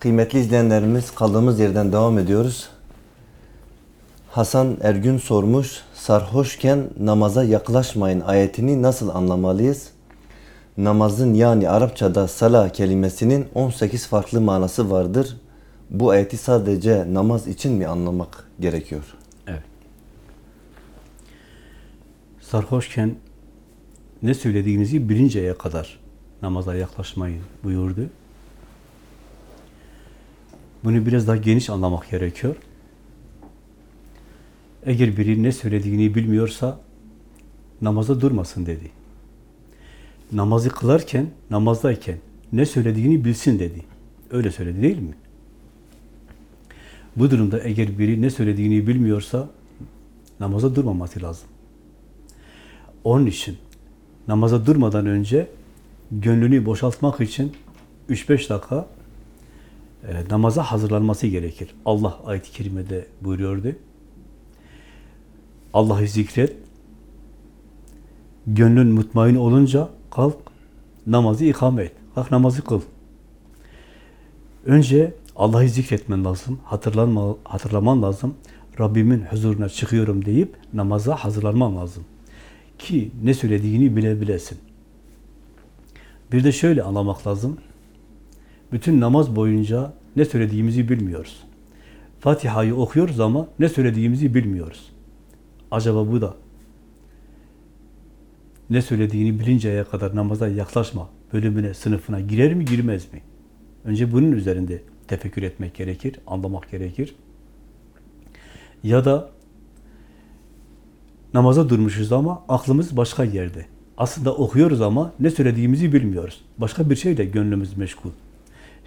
Kıymetli izleyenlerimiz kaldığımız yerden devam ediyoruz. Hasan Ergün sormuş, sarhoşken namaza yaklaşmayın ayetini nasıl anlamalıyız? Namazın yani Arapçada sala kelimesinin 18 farklı manası vardır. Bu ayeti sadece namaz için mi anlamak gerekiyor? Evet. Sarhoşken ne söylediğinizi bilinceye kadar namaza yaklaşmayın buyurdu. Bunu biraz daha geniş anlamak gerekiyor. Eğer biri ne söylediğini bilmiyorsa namaza durmasın dedi. Namazı kılarken, namazdayken ne söylediğini bilsin dedi. Öyle söyledi değil mi? Bu durumda eğer biri ne söylediğini bilmiyorsa namaza durmaması lazım. Onun için namaza durmadan önce gönlünü boşaltmak için 3-5 dakika e, namaza hazırlanması gerekir. Allah ayet-i kerimede buyuruyordu. Allah'ı zikret, gönlün mutmain olunca kalk, namazı ikame et. Kalk namazı kıl. Önce Allah'ı zikretmen lazım, hatırlanma, hatırlaman lazım. Rabbimin huzuruna çıkıyorum deyip namaza hazırlanman lazım. Ki ne söylediğini bilebilesin. Bir de şöyle anlamak lazım. Bütün namaz boyunca ne söylediğimizi bilmiyoruz. Fatiha'yı okuyoruz ama ne söylediğimizi bilmiyoruz. Acaba bu da ne söylediğini bilinceye kadar namaza yaklaşma bölümüne, sınıfına girer mi, girmez mi? Önce bunun üzerinde tefekkür etmek gerekir, anlamak gerekir. Ya da namaza durmuşuz ama aklımız başka yerde. Aslında okuyoruz ama ne söylediğimizi bilmiyoruz. Başka bir şeyle gönlümüz meşgul.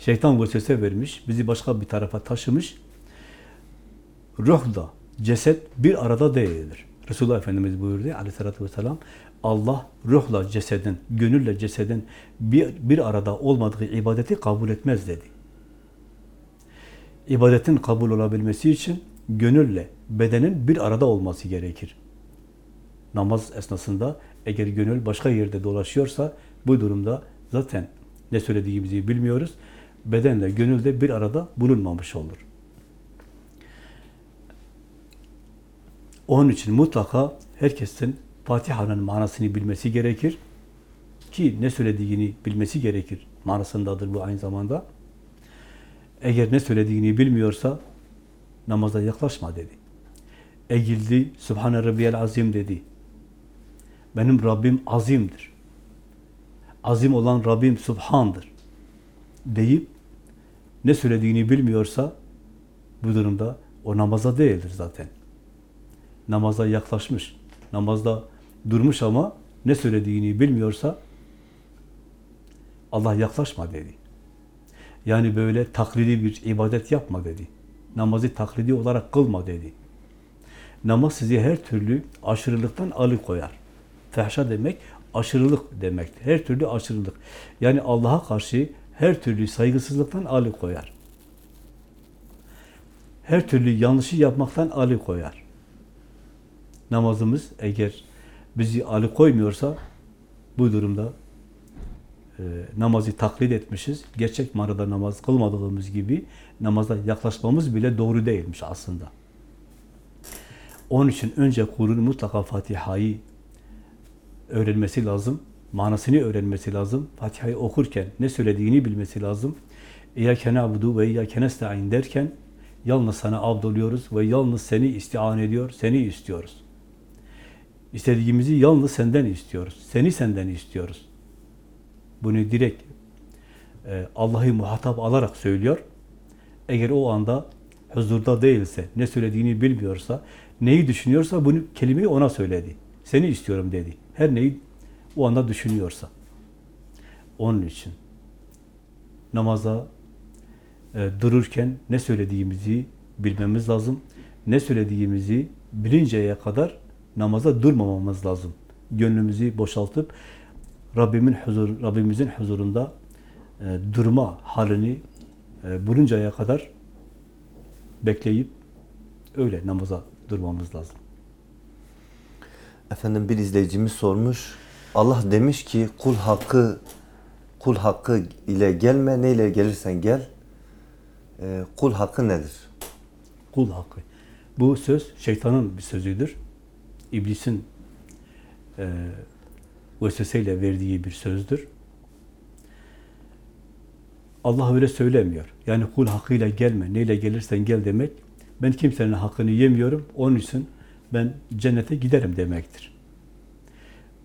Şeytan vesvese vermiş, bizi başka bir tarafa taşımış. Ruhla ceset bir arada değildir. Resulullah Efendimiz buyurdu aleyhissalatü vesselam, Allah ruhla cesedin, gönülle cesedin bir, bir arada olmadığı ibadeti kabul etmez dedi. İbadetin kabul olabilmesi için gönülle bedenin bir arada olması gerekir. Namaz esnasında eğer gönül başka yerde dolaşıyorsa bu durumda zaten ne söylediğimizi bilmiyoruz. Bedenle gönül de bir arada bulunmamış olur. Onun için mutlaka herkesin Fatiha'nın manasını bilmesi gerekir. Ki ne söylediğini bilmesi gerekir. Manasındadır bu aynı zamanda. Eğer ne söylediğini bilmiyorsa namaza yaklaşma dedi. Eğildi, Sübhane Rabbiyel Azim dedi. Benim Rabbim azimdir. Azim olan Rabbim Subhan'dır. Deyip ne söylediğini bilmiyorsa bu durumda o namaza değildir zaten. Namaza yaklaşmış. Namazda durmuş ama ne söylediğini bilmiyorsa Allah yaklaşma dedi. Yani böyle taklidi bir ibadet yapma dedi. Namazı taklidi olarak kılma dedi. Namaz sizi her türlü aşırılıktan alıkoyar. Fehşa demek aşırılık demektir. Her türlü aşırılık. Yani Allah'a karşı her türlü saygısızlıktan alıkoyar. Her türlü yanlışı yapmaktan alıkoyar. Namazımız eğer bizi alıkoymuyorsa bu durumda e, namazı taklit etmişiz. Gerçek manada namaz kılmadığımız gibi namaza yaklaşmamız bile doğru değilmiş aslında. Onun için önce kulun mutlaka Fatiha'yı öğrenmesi lazım. Manasını öğrenmesi lazım. Fatiha'yı okurken ne söylediğini bilmesi lazım. İyyâke na'budu ve iyyâke nesta'in derken yalnız sana avdoluyoruz ve yalnız seni istian ediyor, seni istiyoruz. İstediğimizi yalnız senden istiyoruz. Seni senden istiyoruz. Bunu direkt e, Allah'ı muhatap alarak söylüyor. Eğer o anda huzurda değilse, ne söylediğini bilmiyorsa, neyi düşünüyorsa bunu kelimeyi ona söyledi. Seni istiyorum dedi. Her neyi o anda düşünüyorsa. Onun için namaza e, dururken ne söylediğimizi bilmemiz lazım. Ne söylediğimizi bilinceye kadar namaza durmamamız lazım. Gönlümüzü boşaltıp Rabbimin huzur, Rabbimizin huzurunda e, durma halini e, buluncaya kadar bekleyip öyle namaza durmamız lazım. Efendim bir izleyicimiz sormuş. Allah demiş ki kul hakkı kul hakkı ile gelme neyle gelirsen gel. e, kul hakkı nedir? Kul hakkı. Bu söz şeytanın bir sözüdür. İblisin e, vesveseyle verdiği bir sözdür. Allah öyle söylemiyor. Yani kul hakkıyla gelme, neyle gelirsen gel demek. Ben kimsenin hakkını yemiyorum, onun için ben cennete giderim demektir.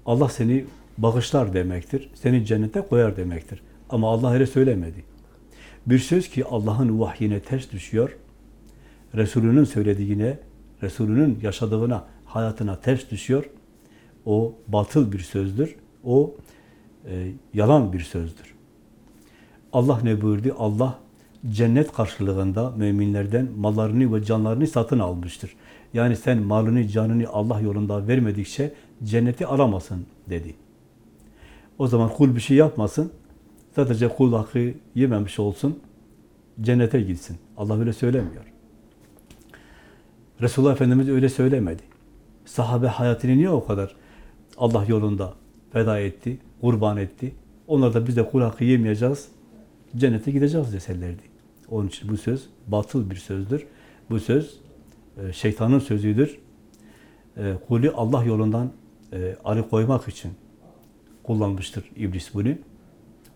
Allah seni bağışlar demektir, seni cennete koyar demektir. Ama Allah öyle söylemedi. Bir söz ki Allah'ın vahyine ters düşüyor, Resulünün söylediğine, Resulünün yaşadığına, hayatına ters düşüyor. O batıl bir sözdür. O e, yalan bir sözdür. Allah ne buyurdu? Allah cennet karşılığında müminlerden mallarını ve canlarını satın almıştır. Yani sen malını, canını Allah yolunda vermedikçe cenneti alamazsın dedi. O zaman kul bir şey yapmasın, sadece kul hakkı yememiş olsun, cennete gitsin. Allah öyle söylemiyor. Resulullah Efendimiz öyle söylemedi. Sahabe hayatını niye o kadar Allah yolunda feda etti, kurban etti? Onlar da biz de kul hakkı yemeyeceğiz, cennete gideceğiz deselerdi. Onun için bu söz batıl bir sözdür. Bu söz e, şeytanın sözüdür. E, Kulü Allah yolundan e, alıkoymak için kullanmıştır iblis bunu.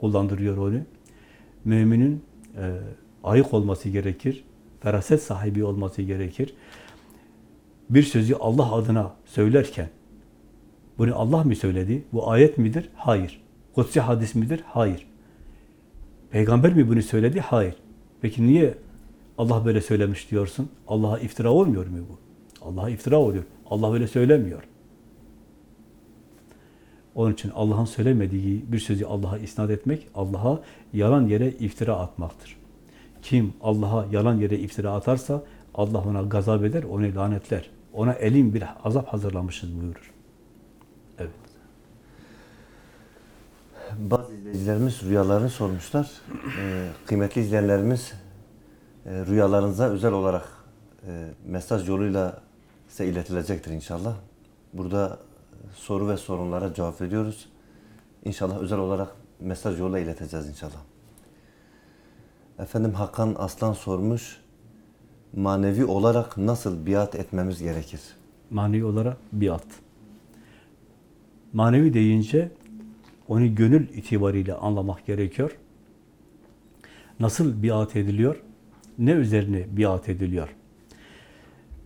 Kullandırıyor onu. Müminin e, ayık olması gerekir. Feraset sahibi olması gerekir. Bir sözü Allah adına söylerken bunu Allah mı söyledi? Bu ayet midir? Hayır. Kutsi hadis midir? Hayır. Peygamber mi bunu söyledi? Hayır. Peki niye Allah böyle söylemiş diyorsun? Allah'a iftira olmuyor mu bu? Allah'a iftira oluyor. Allah öyle söylemiyor. Onun için Allah'ın söylemediği bir sözü Allah'a isnat etmek, Allah'a yalan yere iftira atmaktır. Kim Allah'a yalan yere iftira atarsa Allah ona gazap eder, onu lanetler. Ona elim bir azap hazırlamışız buyurur. Evet. Bazı izleyicilerimiz rüyalarını sormuşlar. Ee, kıymetli izleyenlerimiz e, rüyalarınıza özel olarak e, mesaj yoluyla size iletilecektir inşallah. Burada soru ve sorunlara cevap veriyoruz. İnşallah özel olarak mesaj yoluyla ileteceğiz inşallah. Efendim Hakan Aslan sormuş. Manevi olarak nasıl biat etmemiz gerekir? Manevi olarak biat. Manevi deyince onu gönül itibariyle anlamak gerekiyor. Nasıl biat ediliyor? Ne üzerine biat ediliyor?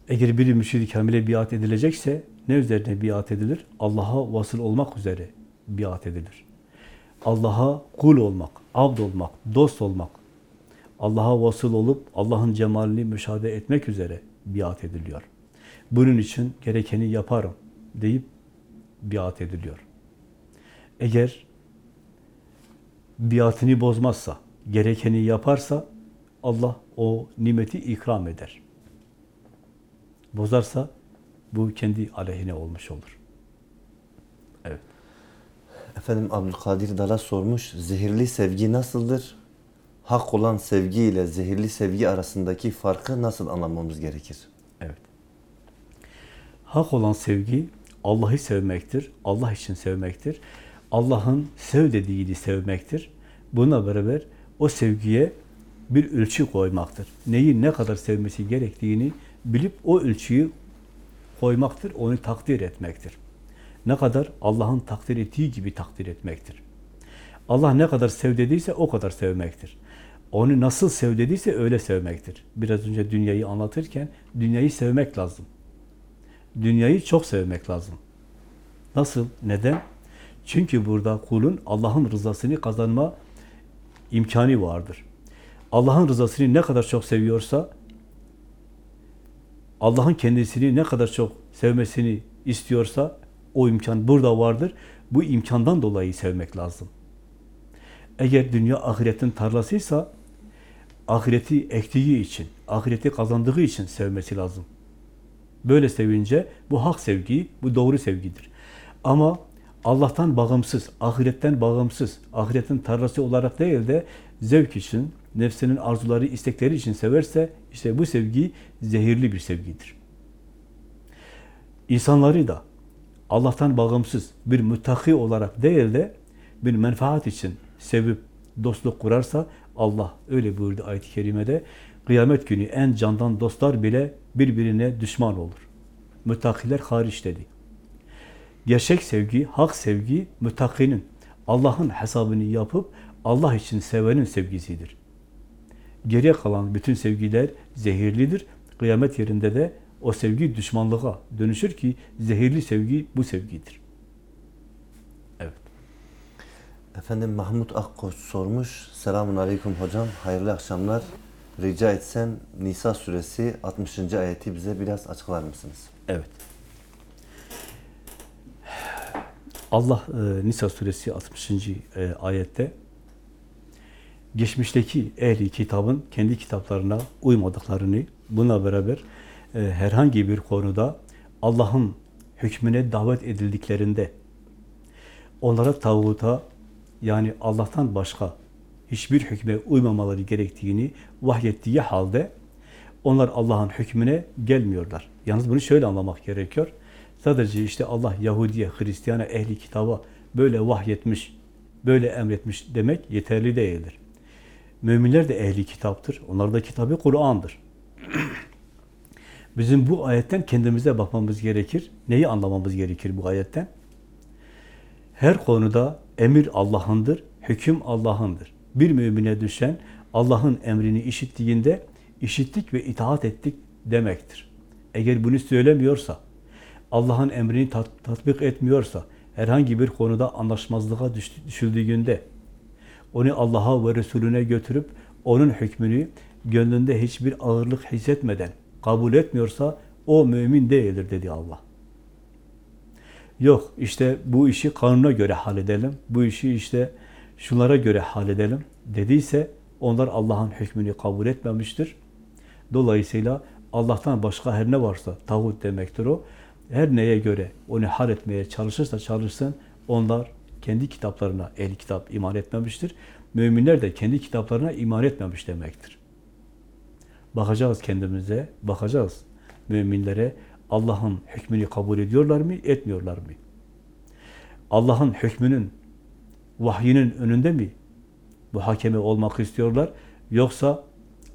Eğer biri müşid-i kamile biat edilecekse ne üzerine biat edilir? Allah'a vasıl olmak üzere biat edilir. Allah'a kul olmak, abd olmak, dost olmak, Allah'a vasıl olup Allah'ın cemalini müşahede etmek üzere biat ediliyor. Bunun için gerekeni yaparım deyip biat ediliyor. Eğer biatını bozmazsa, gerekeni yaparsa Allah o nimeti ikram eder. Bozarsa bu kendi aleyhine olmuş olur. Evet. Efendim Abdülkadir Dala sormuş. Zehirli sevgi nasıldır? Hak olan sevgi ile zehirli sevgi arasındaki farkı nasıl anlamamız gerekir? Evet. Hak olan sevgi Allah'ı sevmektir. Allah için sevmektir. Allah'ın sev dediğini sevmektir. Buna beraber o sevgiye bir ölçü koymaktır. Neyi ne kadar sevmesi gerektiğini bilip o ölçüyü koymaktır, onu takdir etmektir. Ne kadar Allah'ın takdir ettiği gibi takdir etmektir. Allah ne kadar sev dediyse o kadar sevmektir. Onu nasıl sev dediyse öyle sevmektir. Biraz önce dünyayı anlatırken dünyayı sevmek lazım. Dünyayı çok sevmek lazım. Nasıl? Neden? Çünkü burada kulun Allah'ın rızasını kazanma imkanı vardır. Allah'ın rızasını ne kadar çok seviyorsa Allah'ın kendisini ne kadar çok sevmesini istiyorsa o imkan burada vardır. Bu imkandan dolayı sevmek lazım. Eğer dünya ahiretin tarlasıysa ahireti ektiği için, ahireti kazandığı için sevmesi lazım. Böyle sevince bu hak sevgi, bu doğru sevgidir. Ama Allah'tan bağımsız, ahiretten bağımsız, ahiretin tarlası olarak değil de zevk için, nefsinin arzuları, istekleri için severse işte bu sevgi zehirli bir sevgidir. İnsanları da Allah'tan bağımsız bir müttaki olarak değil de bir menfaat için sevip dostluk kurarsa Allah öyle buyurdu ayet-i kerimede. Kıyamet günü en candan dostlar bile birbirine düşman olur. Müttakiler hariç dedi. Gerçek sevgi, hak sevgi müttakinin, Allah'ın hesabını yapıp Allah için sevenin sevgisidir. Geriye kalan bütün sevgiler zehirlidir. Kıyamet yerinde de o sevgi düşmanlığa dönüşür ki zehirli sevgi bu sevgidir. Evet. Efendim Mahmut Akkoç sormuş. Selamun Aleyküm hocam. Hayırlı akşamlar. Rica etsem Nisa suresi 60. ayeti bize biraz açıklar mısınız? Evet. Allah e, Nisa suresi 60. e, ayette geçmişteki ehli kitabın kendi kitaplarına uymadıklarını, buna beraber e, herhangi bir konuda Allah'ın hükmüne davet edildiklerinde onlara tağuta yani Allah'tan başka hiçbir hükme uymamaları gerektiğini vahyettiği halde onlar Allah'ın hükmüne gelmiyorlar. Yalnız bunu şöyle anlamak gerekiyor. Sadece işte Allah Yahudiye, Hristiyana, ehli kitaba böyle vahyetmiş, böyle emretmiş demek yeterli değildir. Müminler de ehli kitaptır. Onlar da kitabı Kur'an'dır. Bizim bu ayetten kendimize bakmamız gerekir. Neyi anlamamız gerekir bu ayetten? Her konuda emir Allah'ındır, hüküm Allah'ındır. Bir mümine düşen Allah'ın emrini işittiğinde işittik ve itaat ettik demektir. Eğer bunu söylemiyorsa, Allah'ın emrini tat- tatbik etmiyorsa, herhangi bir konuda anlaşmazlığa düş- düşüldüğünde, onu Allah'a ve Resulüne götürüp onun hükmünü gönlünde hiçbir ağırlık hissetmeden kabul etmiyorsa o mümin değildir dedi Allah. Yok işte bu işi kanuna göre halledelim, bu işi işte şunlara göre halledelim dediyse onlar Allah'ın hükmünü kabul etmemiştir. Dolayısıyla Allah'tan başka her ne varsa tağut demektir o. Her neye göre onu halletmeye çalışırsa çalışsın onlar kendi kitaplarına el kitap iman etmemiştir. Müminler de kendi kitaplarına iman etmemiş demektir. Bakacağız kendimize, bakacağız müminlere Allah'ın hükmünü kabul ediyorlar mı, etmiyorlar mı? Allah'ın hükmünün, vahyinin önünde mi bu hakeme olmak istiyorlar? Yoksa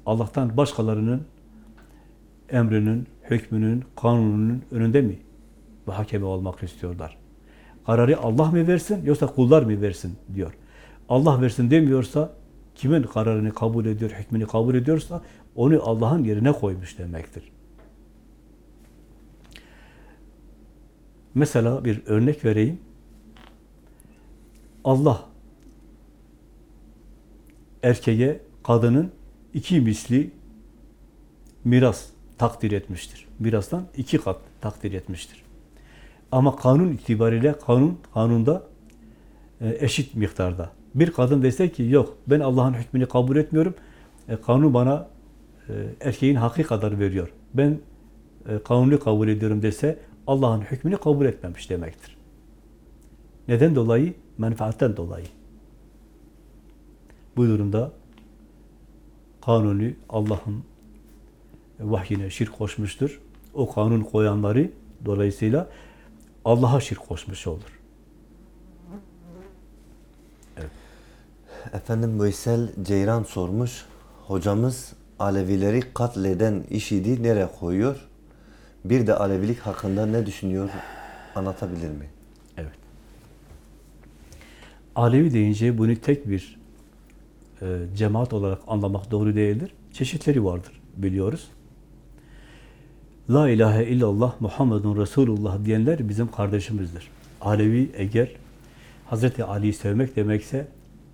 Allah'tan başkalarının emrinin, hükmünün, kanununun önünde mi bu hakeme olmak istiyorlar? Kararı Allah mı versin yoksa kullar mı versin diyor. Allah versin demiyorsa kimin kararını kabul ediyor, hükmünü kabul ediyorsa onu Allah'ın yerine koymuş demektir. Mesela bir örnek vereyim. Allah erkeğe kadının iki misli miras takdir etmiştir. Mirastan iki kat takdir etmiştir. Ama kanun itibariyle kanun kanunda e, eşit miktarda. Bir kadın dese ki yok ben Allah'ın hükmünü kabul etmiyorum. E, kanun bana e, erkeğin hakkı kadar veriyor. Ben e, kanunu kabul ediyorum dese Allah'ın hükmünü kabul etmemiş demektir. Neden dolayı? Menfaatten dolayı. Bu durumda kanunu Allah'ın vahyine şirk koşmuştur. O kanun koyanları dolayısıyla Allah'a şirk koşmuş olur. Efendim Veysel Ceyran sormuş. Hocamız Alevileri katleden IŞİD'i nereye koyuyor? Bir de Alevilik hakkında ne düşünüyor? Anlatabilir mi? Evet. Alevi deyince bunu tek bir e, cemaat olarak anlamak doğru değildir. Çeşitleri vardır biliyoruz. La ilahe illallah Muhammedun Resulullah diyenler bizim kardeşimizdir. Alevi eğer Hazreti Ali'yi sevmek demekse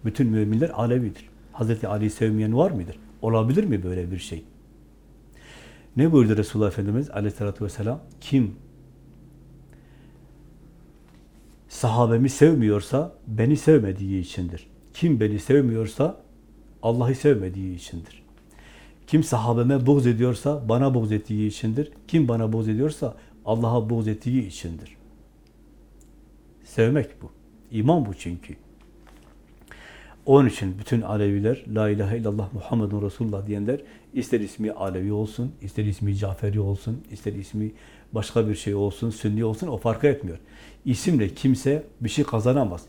bütün müminler Alevidir. Hazreti Ali'yi sevmeyen var mıdır? Olabilir mi böyle bir şey? Ne buyurdu Resulullah Efendimiz aleyhissalatü vesselam? Kim sahabemi sevmiyorsa beni sevmediği içindir. Kim beni sevmiyorsa Allah'ı sevmediği içindir. Kim sahabeme buğz ediyorsa bana buğz ettiği içindir. Kim bana buğz ediyorsa Allah'a buğz ettiği içindir. Sevmek bu. İman bu çünkü. Onun için bütün Aleviler, La ilahe illallah Muhammedun Resulullah diyenler, ister ismi Alevi olsun, ister ismi Caferi olsun, ister ismi başka bir şey olsun, Sünni olsun, o fark etmiyor. İsimle kimse bir şey kazanamaz.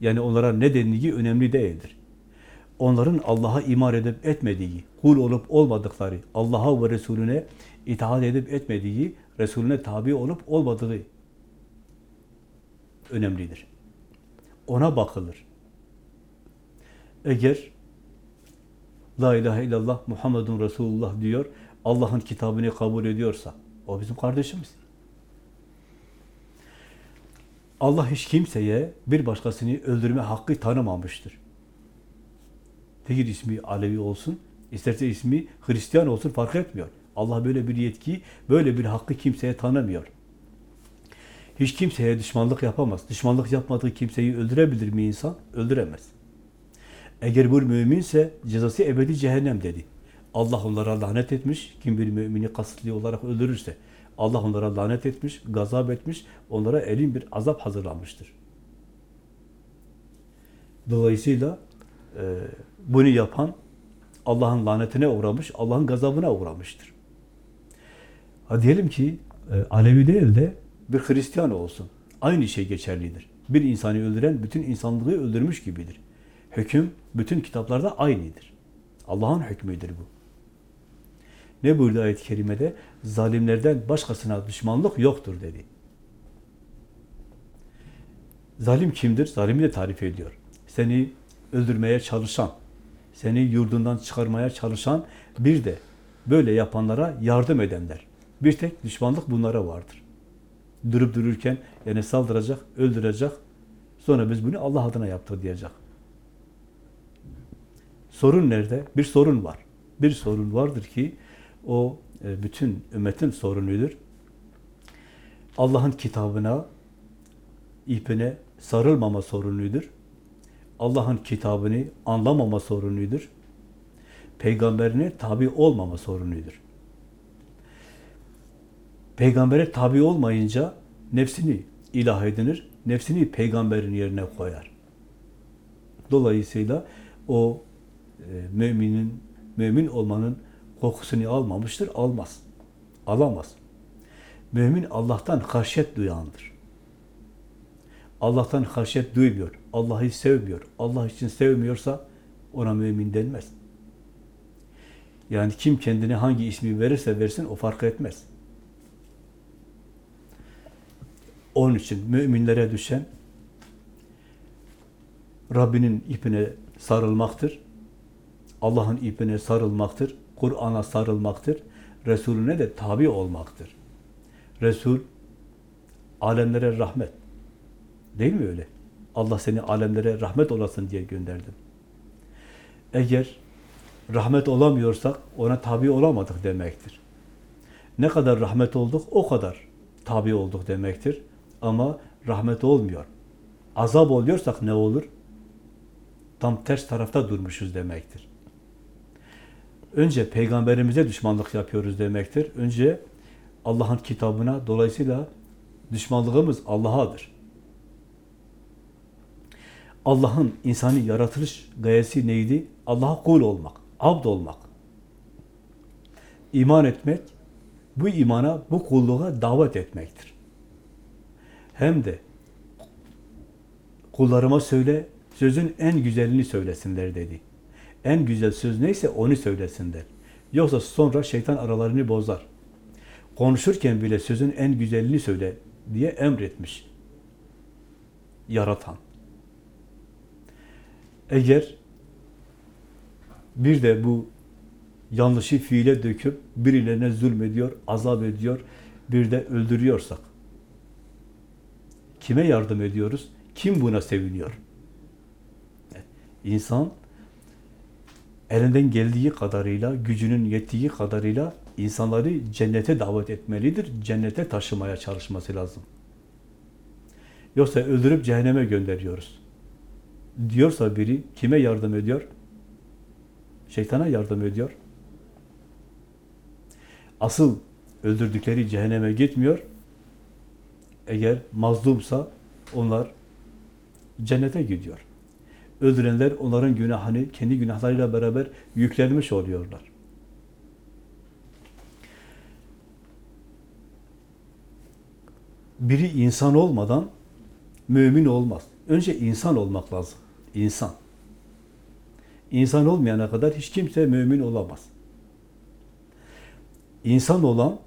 Yani onlara ne denildiği önemli değildir. Onların Allah'a iman edip etmediği, kul olup olmadıkları, Allah'a ve Resulüne itaat edip etmediği, Resulüne tabi olup olmadığı önemlidir. Ona bakılır. Eğer La ilahe illallah Muhammedun Resulullah diyor, Allah'ın kitabını kabul ediyorsa, o bizim kardeşimiz. Allah hiç kimseye bir başkasını öldürme hakkı tanımamıştır. Değil ismi Alevi olsun, isterse ismi Hristiyan olsun fark etmiyor. Allah böyle bir yetki, böyle bir hakkı kimseye tanımıyor. Hiç kimseye düşmanlık yapamaz. Düşmanlık yapmadığı kimseyi öldürebilir mi insan? Öldüremez. Eğer bu müminse cezası ebedi cehennem dedi. Allah onlara lanet etmiş. Kim bir mümini kasıtlı olarak öldürürse Allah onlara lanet etmiş, gazap etmiş, onlara elin bir azap hazırlanmıştır. Dolayısıyla bunu yapan Allah'ın lanetine uğramış, Allah'ın gazabına uğramıştır. Ha diyelim ki e, Alevi değil de bir Hristiyan olsun. Aynı şey geçerlidir. Bir insanı öldüren bütün insanlığı öldürmüş gibidir. Hüküm bütün kitaplarda aynıdır. Allah'ın hükmüdür bu. Ne buyurdu ayet-i kerimede? Zalimlerden başkasına düşmanlık yoktur dedi. Zalim kimdir? Zalimi de tarif ediyor. Seni öldürmeye çalışan, seni yurdundan çıkarmaya çalışan, bir de böyle yapanlara yardım edenler. Bir tek düşmanlık bunlara vardır. Durup dururken yani saldıracak, öldürecek, sonra biz bunu Allah adına yaptık diyecek. Sorun nerede? Bir sorun var. Bir sorun vardır ki o e, bütün ümmetin sorunudur. Allah'ın kitabına, ipine sarılmama sorunudur. Allah'ın kitabını anlamama sorunudur. Peygamberine tabi olmama sorunudur. Peygambere tabi olmayınca nefsini ilah edinir, nefsini peygamberin yerine koyar. Dolayısıyla o e, müminin, mümin olmanın kokusunu almamıştır, almaz. Alamaz. Mümin Allah'tan haşyet duyandır. Allah'tan haşyet duymuyor, Allah'ı sevmiyor, Allah için sevmiyorsa ona mümin denmez. Yani kim kendine hangi ismi verirse versin o fark etmez. Onun için müminlere düşen Rabbinin ipine sarılmaktır. Allah'ın ipine sarılmaktır. Kur'an'a sarılmaktır. Resulüne de tabi olmaktır. Resul alemlere rahmet. Değil mi öyle? Allah seni alemlere rahmet olasın diye gönderdim. Eğer rahmet olamıyorsak ona tabi olamadık demektir. Ne kadar rahmet olduk o kadar tabi olduk demektir. Ama rahmet olmuyor. Azap oluyorsak ne olur? Tam ters tarafta durmuşuz demektir. Önce peygamberimize düşmanlık yapıyoruz demektir. Önce Allah'ın kitabına, dolayısıyla düşmanlığımız Allah'adır. Allah'ın insanı yaratılış gayesi neydi? Allah'a kul olmak, abd olmak. İman etmek, bu imana, bu kulluğa davet etmektir. Hem de kullarıma söyle, sözün en güzelini söylesinler dedi. En güzel söz neyse onu söylesinler. Yoksa sonra şeytan aralarını bozar. Konuşurken bile sözün en güzelini söyle diye emretmiş. Yaratan. Eğer bir de bu yanlışı fiile döküp birilerine zulmediyor, azap ediyor, bir de öldürüyorsak kime yardım ediyoruz? Kim buna seviniyor? İnsan elinden geldiği kadarıyla, gücünün yettiği kadarıyla insanları cennete davet etmelidir. Cennete taşımaya çalışması lazım. Yoksa öldürüp cehenneme gönderiyoruz. Diyorsa biri kime yardım ediyor? Şeytana yardım ediyor. Asıl öldürdükleri cehenneme gitmiyor. Eğer mazlumsa onlar cennete gidiyor. Öldürenler onların günahını kendi günahlarıyla beraber yüklenmiş oluyorlar. Biri insan olmadan mümin olmaz. Önce insan olmak lazım. İnsan. İnsan olmayana kadar hiç kimse mümin olamaz. İnsan olan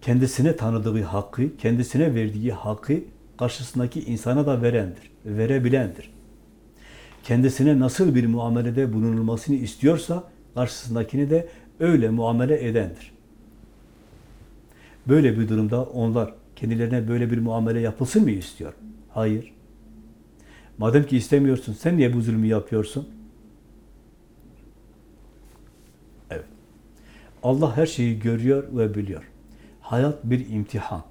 kendisine tanıdığı hakkı, kendisine verdiği hakkı karşısındaki insana da verendir, verebilendir. Kendisine nasıl bir muamelede bulunulmasını istiyorsa karşısındakini de öyle muamele edendir. Böyle bir durumda onlar kendilerine böyle bir muamele yapılsın mı istiyor? Hayır. Madem ki istemiyorsun, sen niye bu zulmü yapıyorsun? Evet. Allah her şeyi görüyor ve biliyor. Hayat bir imtihan.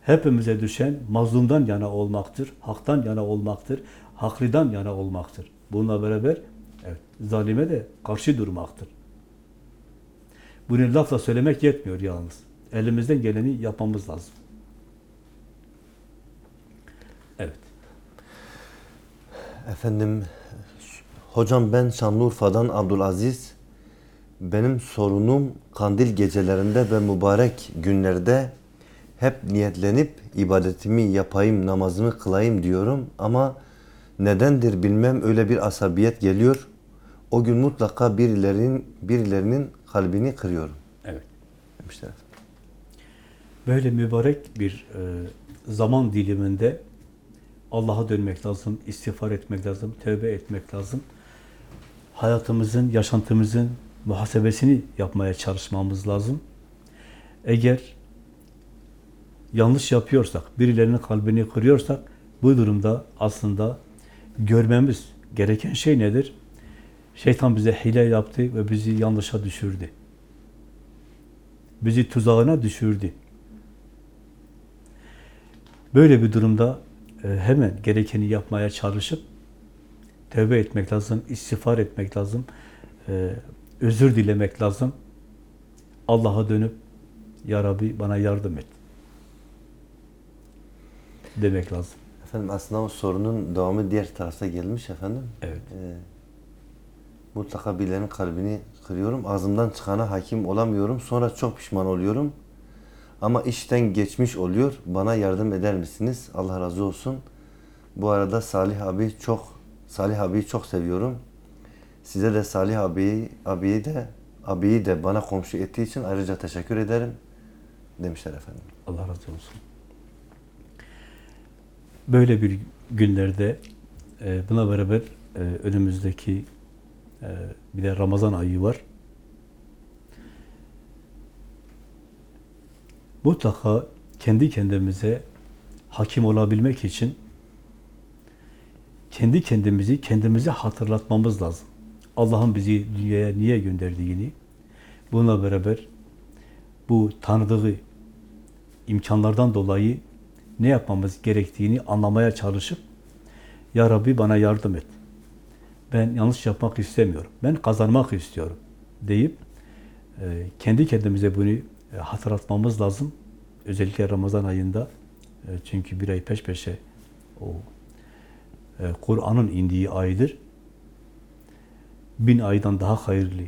Hepimize düşen mazlumdan yana olmaktır, haktan yana olmaktır, hakliden yana olmaktır. Bununla beraber evet, zalime de karşı durmaktır. Bunu lafla söylemek yetmiyor yalnız. Elimizden geleni yapmamız lazım. Evet. Efendim, hocam ben Şanlıurfa'dan Abdülaziz. Benim sorunum kandil gecelerinde ve mübarek günlerde hep niyetlenip ibadetimi yapayım, namazımı kılayım diyorum ama nedendir bilmem öyle bir asabiyet geliyor. O gün mutlaka birilerinin birilerinin kalbini kırıyorum Evet. demişler. Böyle mübarek bir e, zaman diliminde Allah'a dönmek lazım, istiğfar etmek lazım, tövbe etmek lazım. Hayatımızın, yaşantımızın muhasebesini yapmaya çalışmamız lazım. Eğer yanlış yapıyorsak, birilerinin kalbini kırıyorsak, bu durumda aslında görmemiz gereken şey nedir? Şeytan bize hile yaptı ve bizi yanlışa düşürdü. Bizi tuzağına düşürdü. Böyle bir durumda hemen gerekeni yapmaya çalışıp tövbe etmek lazım, istiğfar etmek lazım, e, özür dilemek lazım. Allah'a dönüp Ya Rabbi bana yardım et demek lazım. Efendim aslında o sorunun devamı diğer tarafta gelmiş efendim. Evet. Ee, mutlaka birilerinin kalbini kırıyorum. Ağzımdan çıkana hakim olamıyorum. Sonra çok pişman oluyorum. Ama işten geçmiş oluyor. Bana yardım eder misiniz? Allah razı olsun. Bu arada Salih abi çok Salih abiyi çok seviyorum. Size de Salih abiyi, abiyi de abiyi de bana komşu ettiği için ayrıca teşekkür ederim demişler efendim. Allah razı olsun. Böyle bir günlerde e, buna beraber e, önümüzdeki e, bir de Ramazan ayı var. Mutlaka kendi kendimize hakim olabilmek için kendi kendimizi kendimize hatırlatmamız lazım. Allah'ın bizi dünyaya niye gönderdiğini, bununla beraber bu tanıdığı imkanlardan dolayı ne yapmamız gerektiğini anlamaya çalışıp Ya Rabbi bana yardım et. Ben yanlış yapmak istemiyorum. Ben kazanmak istiyorum deyip kendi kendimize bunu hatırlatmamız lazım. Özellikle Ramazan ayında e, çünkü bir ay peş peşe o e, Kur'an'ın indiği aydır. Bin aydan daha hayırlı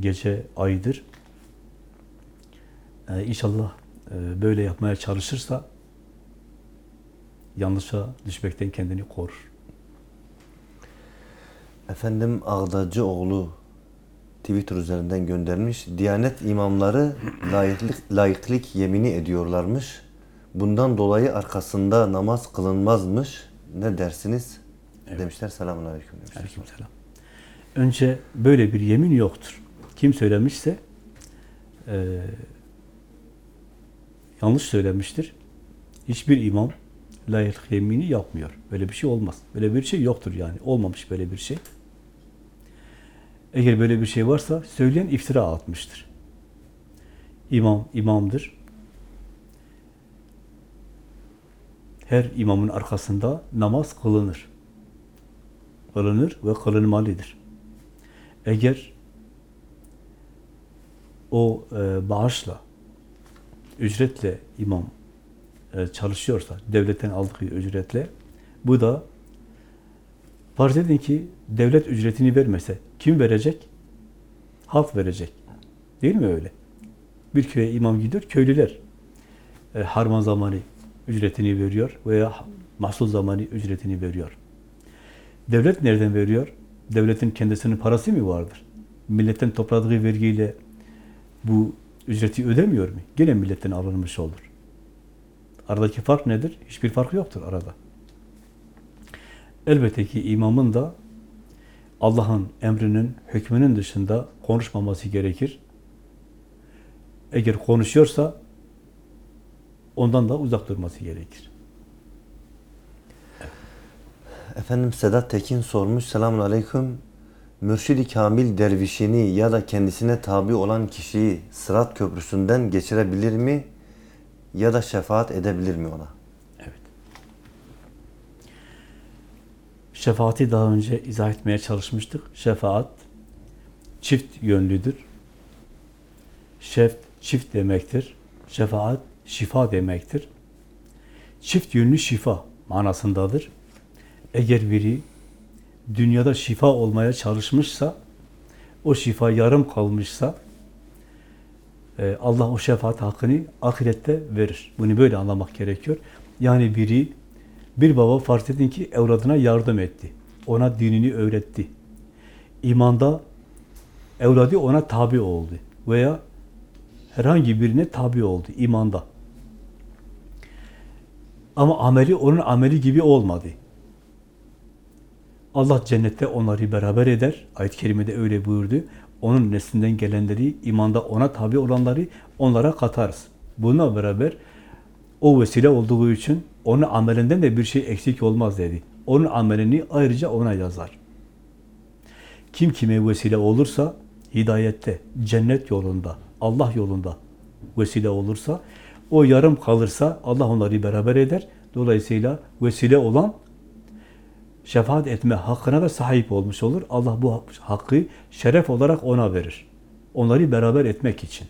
gece aydır. E, inşallah e, böyle yapmaya çalışırsa yanlışa düşmekten kendini korur. Efendim Ağdacıoğlu Twitter üzerinden göndermiş. Diyanet imamları layıklık, layıklık yemini ediyorlarmış. Bundan dolayı arkasında namaz kılınmazmış. Ne dersiniz? Demişler. Selamun aleyküm. demişler. Aleykümselam. Önce böyle bir yemin yoktur. Kim söylemişse e, yanlış söylemiştir. Hiçbir imam layıklık yemini yapmıyor. Böyle bir şey olmaz. Böyle bir şey yoktur yani. Olmamış böyle bir şey. Eğer böyle bir şey varsa söyleyen iftira atmıştır. İmam, imamdır. Her imamın arkasında namaz kılınır. Kılınır ve kılınmalıdır. Eğer o e, bağışla, ücretle imam e, çalışıyorsa, devletten aldığı ücretle, bu da farz edin ki devlet ücretini vermese, kim verecek? Halk verecek. Değil mi öyle? Bir köye imam gidiyor, köylüler e, harman zamanı ücretini veriyor veya mahsul zamanı ücretini veriyor. Devlet nereden veriyor? Devletin kendisinin parası mı vardır? Milletten topladığı vergiyle bu ücreti ödemiyor mu? Gene milletten alınmış olur. Aradaki fark nedir? Hiçbir fark yoktur arada. Elbette ki imamın da Allah'ın emrinin, hükmünün dışında konuşmaması gerekir. Eğer konuşuyorsa ondan da uzak durması gerekir. Efendim Sedat Tekin sormuş. Selamun Aleyküm. Mürşid-i Kamil dervişini ya da kendisine tabi olan kişiyi Sırat Köprüsü'nden geçirebilir mi? Ya da şefaat edebilir mi ona? Evet. Şefaati daha önce izah etmeye çalışmıştık. Şefaat çift yönlüdür. Şef çift demektir. Şefaat şifa demektir. Çift yönlü şifa manasındadır. Eğer biri dünyada şifa olmaya çalışmışsa, o şifa yarım kalmışsa, e, Allah o şefaat hakkını ahirette verir. Bunu böyle anlamak gerekiyor. Yani biri, bir baba farz edin ki evladına yardım etti. Ona dinini öğretti. İmanda evladı ona tabi oldu. Veya herhangi birine tabi oldu imanda. Ama ameli onun ameli gibi olmadı. Allah cennette onları beraber eder. Ayet-i Kerime'de öyle buyurdu. Onun neslinden gelenleri, imanda ona tabi olanları onlara katarız. Bununla beraber o vesile olduğu için onun amelinden de bir şey eksik olmaz dedi. Onun amelini ayrıca ona yazar. Kim kime vesile olursa hidayette, cennet yolunda, Allah yolunda vesile olursa, o yarım kalırsa Allah onları beraber eder. Dolayısıyla vesile olan şefaat etme hakkına da sahip olmuş olur. Allah bu hakkı şeref olarak ona verir. Onları beraber etmek için.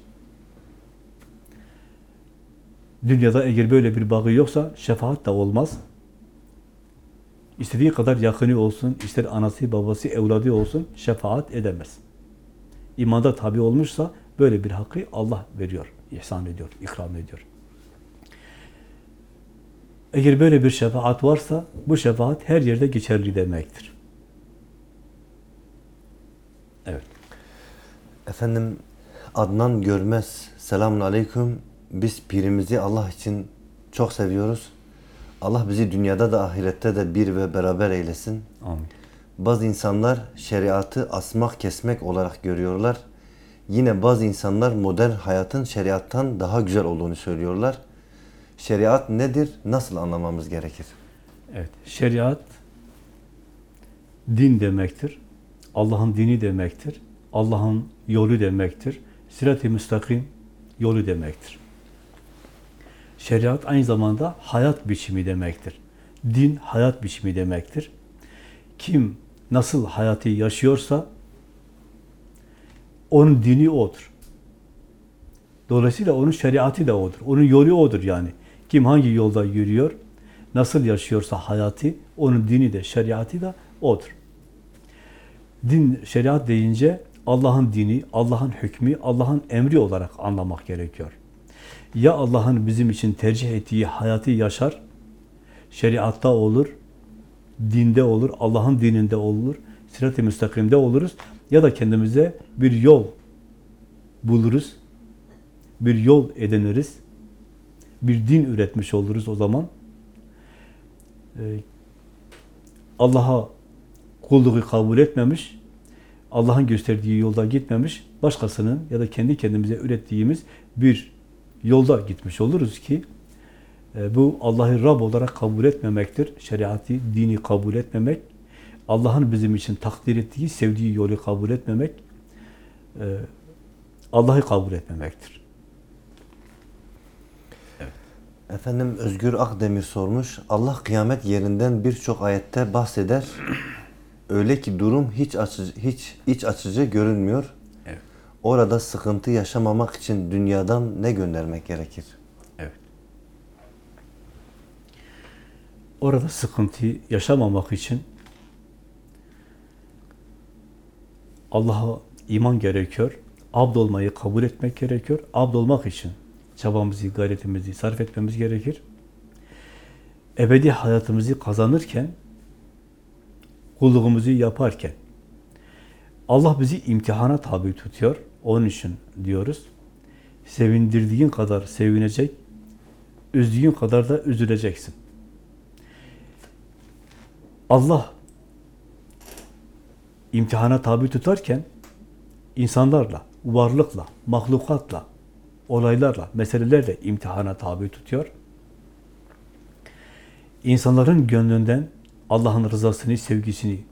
Dünyada eğer böyle bir bağı yoksa şefaat de olmaz. İstediği kadar yakını olsun, ister anası, babası, evladı olsun şefaat edemez. İmanda tabi olmuşsa böyle bir hakkı Allah veriyor, ihsan ediyor, ikram ediyor. Eğer böyle bir şefaat varsa bu şefaat her yerde geçerli demektir. Evet. Efendim Adnan Görmez. Selamun Aleyküm. Biz pirimizi Allah için çok seviyoruz. Allah bizi dünyada da ahirette de bir ve beraber eylesin. Amin. Bazı insanlar şeriatı asmak kesmek olarak görüyorlar. Yine bazı insanlar modern hayatın şeriattan daha güzel olduğunu söylüyorlar. Şeriat nedir? Nasıl anlamamız gerekir? Evet. Şeriat din demektir. Allah'ın dini demektir. Allah'ın yolu demektir. Sirat-i müstakim yolu demektir. Şeriat aynı zamanda hayat biçimi demektir. Din hayat biçimi demektir. Kim nasıl hayatı yaşıyorsa onun dini odur. Dolayısıyla onun şeriatı da odur. Onun yolu odur yani. Kim hangi yolda yürüyor, nasıl yaşıyorsa hayatı, onun dini de, şeriatı da odur. Din, şeriat deyince Allah'ın dini, Allah'ın hükmü, Allah'ın emri olarak anlamak gerekiyor. Ya Allah'ın bizim için tercih ettiği hayatı yaşar, şeriatta olur, dinde olur, Allah'ın dininde olur, sirat-i müstakimde oluruz ya da kendimize bir yol buluruz, bir yol ediniriz, bir din üretmiş oluruz o zaman. Ee, Allah'a kulluğu kabul etmemiş, Allah'ın gösterdiği yolda gitmemiş, başkasının ya da kendi kendimize ürettiğimiz bir yolda gitmiş oluruz ki e, bu Allah'ı Rab olarak kabul etmemektir. Şeriatı, dini kabul etmemek, Allah'ın bizim için takdir ettiği, sevdiği yolu kabul etmemek, e, Allah'ı kabul etmemektir. Efendim Özgür Akdemir sormuş. Allah kıyamet yerinden birçok ayette bahseder. Öyle ki durum hiç açıcı, hiç iç açıcı görünmüyor. Orada sıkıntı yaşamamak için dünyadan ne göndermek gerekir? Evet. Orada sıkıntı yaşamamak için Allah'a iman gerekiyor. Abd olmayı kabul etmek gerekiyor. Abd olmak için çabamızı, gayretimizi sarf etmemiz gerekir. Ebedi hayatımızı kazanırken kulluğumuzu yaparken Allah bizi imtihana tabi tutuyor. Onun için diyoruz. Sevindirdiğin kadar sevinecek, üzdüğün kadar da üzüleceksin. Allah imtihana tabi tutarken insanlarla, varlıkla, mahlukatla, olaylarla, meselelerle imtihana tabi tutuyor. İnsanların gönlünden Allah'ın rızasını, sevgisini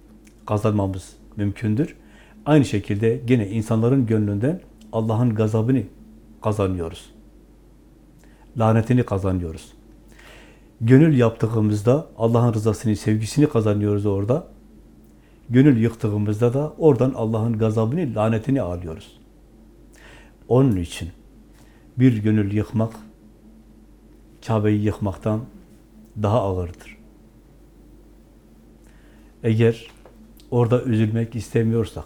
kazanmamız mümkündür. Aynı şekilde gene insanların gönlünden Allah'ın gazabını kazanıyoruz. Lanetini kazanıyoruz. Gönül yaptığımızda Allah'ın rızasını, sevgisini kazanıyoruz orada. Gönül yıktığımızda da oradan Allah'ın gazabını, lanetini alıyoruz. Onun için bir gönül yıkmak, Kabe'yi yıkmaktan daha ağırdır. Eğer orada üzülmek istemiyorsak,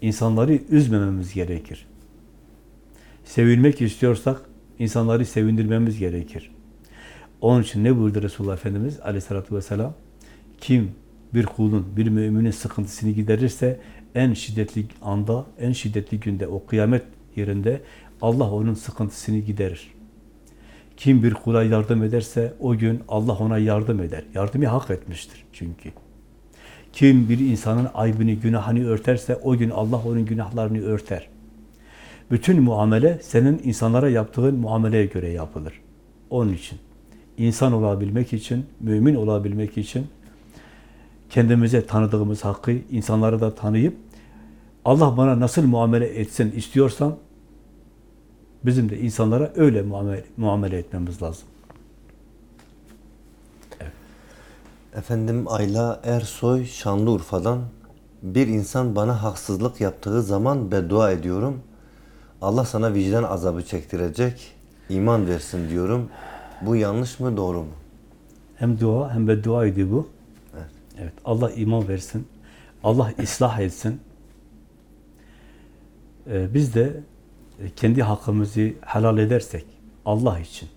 insanları üzmememiz gerekir. Sevilmek istiyorsak, insanları sevindirmemiz gerekir. Onun için ne buyurdu Resulullah Efendimiz aleyhissalatü vesselam? Kim bir kulun, bir müminin sıkıntısını giderirse en şiddetli anda, en şiddetli günde, o kıyamet yerinde Allah onun sıkıntısını giderir. Kim bir kula yardım ederse o gün Allah ona yardım eder. Yardımı hak etmiştir çünkü. Kim bir insanın aybını, günahını örterse o gün Allah onun günahlarını örter. Bütün muamele senin insanlara yaptığın muameleye göre yapılır. Onun için insan olabilmek için, mümin olabilmek için kendimize tanıdığımız hakkı insanlara da tanıyıp Allah bana nasıl muamele etsin istiyorsam bizim de insanlara öyle muamele, muamele etmemiz lazım. Efendim Ayla Ersoy Şanlıurfa'dan bir insan bana haksızlık yaptığı zaman beddua ediyorum. Allah sana vicdan azabı çektirecek, iman versin diyorum. Bu yanlış mı doğru mu? Hem dua hem beddua idi bu. Evet. Evet. Allah iman versin. Allah ıslah etsin. Ee, biz de e, kendi hakkımızı helal edersek Allah için.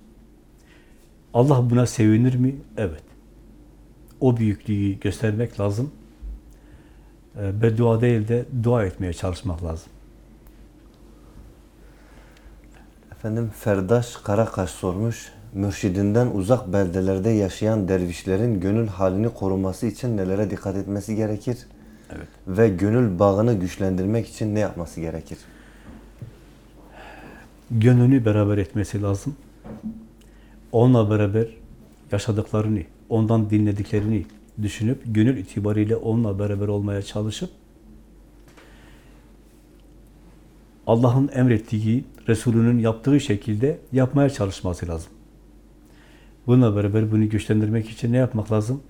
Allah buna sevinir mi? Evet. O büyüklüğü göstermek lazım. Ee, beddua değil de dua etmeye çalışmak lazım. Efendim Ferdaş Karakaş sormuş. Mürşidinden uzak beldelerde yaşayan dervişlerin gönül halini koruması için nelere dikkat etmesi gerekir? Evet. Ve gönül bağını güçlendirmek için ne yapması gerekir? Gönlünü beraber etmesi lazım. Onunla beraber yaşadıklarını, ondan dinlediklerini düşünüp, gönül itibariyle onunla beraber olmaya çalışıp, Allah'ın emrettiği, Resulünün yaptığı şekilde yapmaya çalışması lazım. Bununla beraber bunu güçlendirmek için ne yapmak lazım?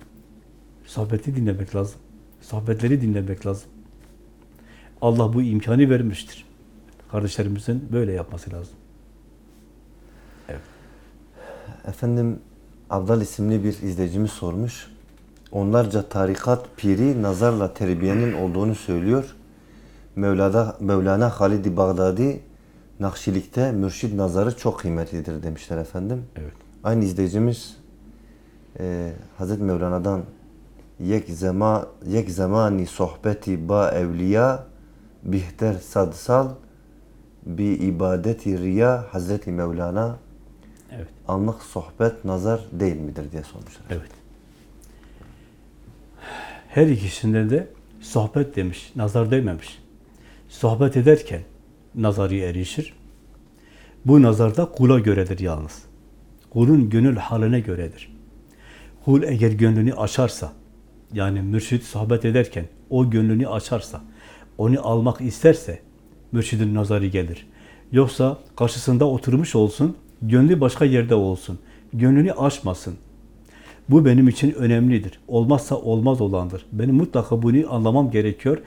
Sohbeti dinlemek lazım. Sohbetleri dinlemek lazım. Allah bu imkanı vermiştir. Kardeşlerimizin böyle yapması lazım. Efendim Abdal isimli bir izleyicimiz sormuş. Onlarca tarikat piri nazarla terbiyenin olduğunu söylüyor. Mevlada, Mevlana Halid-i Bağdadi Nakşilikte mürşid nazarı çok kıymetlidir demişler efendim. Evet. Aynı izleyicimiz e, Hazreti Mevlana'dan yek zema yek zamani sohbeti ba evliya bihter sadsal bi ibadeti riya Hazreti Mevlana Evet. anlık sohbet nazar değil midir diye sormuşlar. Evet. Her ikisinde de sohbet demiş, nazar dememiş. Sohbet ederken nazarı erişir. Bu nazar da kula göredir yalnız. Kulun gönül haline göredir. Kul eğer gönlünü açarsa, yani mürşid sohbet ederken o gönlünü açarsa, onu almak isterse mürşidin nazarı gelir. Yoksa karşısında oturmuş olsun, gönlü başka yerde olsun. Gönlünü açmasın. Bu benim için önemlidir. Olmazsa olmaz olandır. Benim mutlaka bunu anlamam gerekiyor.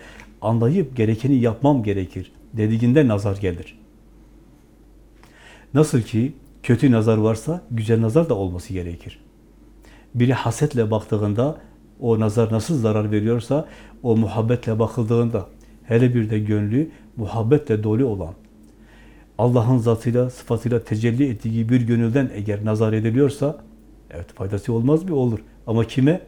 Anlayıp gerekeni yapmam gerekir. Dediğinde nazar gelir. Nasıl ki kötü nazar varsa güzel nazar da olması gerekir. Biri hasetle baktığında o nazar nasıl zarar veriyorsa o muhabbetle bakıldığında hele bir de gönlü muhabbetle dolu olan Allah'ın zatıyla, sıfatıyla tecelli ettiği bir gönülden eğer nazar ediliyorsa evet faydası olmaz mı? Olur. Ama kime?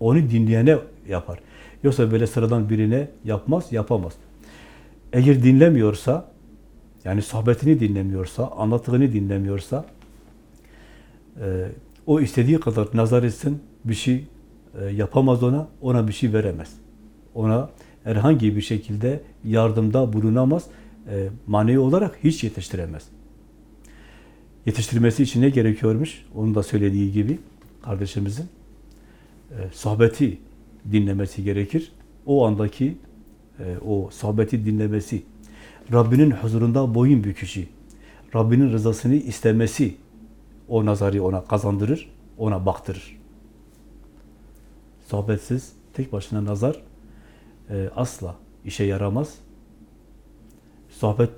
Onu dinleyene yapar. Yoksa böyle sıradan birine yapmaz, yapamaz. Eğer dinlemiyorsa, yani sohbetini dinlemiyorsa, anlattığını dinlemiyorsa, e, o istediği kadar nazar etsin, bir şey e, yapamaz ona, ona bir şey veremez. Ona herhangi bir şekilde yardımda bulunamaz, e, manevi olarak hiç yetiştiremez. Yetiştirmesi için ne gerekiyormuş? Onun da söylediği gibi kardeşimizin e, sohbeti dinlemesi gerekir. O andaki e, o sohbeti dinlemesi, Rabbinin huzurunda boyun büküşü, Rabbinin rızasını istemesi o nazarı ona kazandırır, ona baktırır. Sohbetsiz, tek başına nazar e, asla işe yaramaz. Sohbet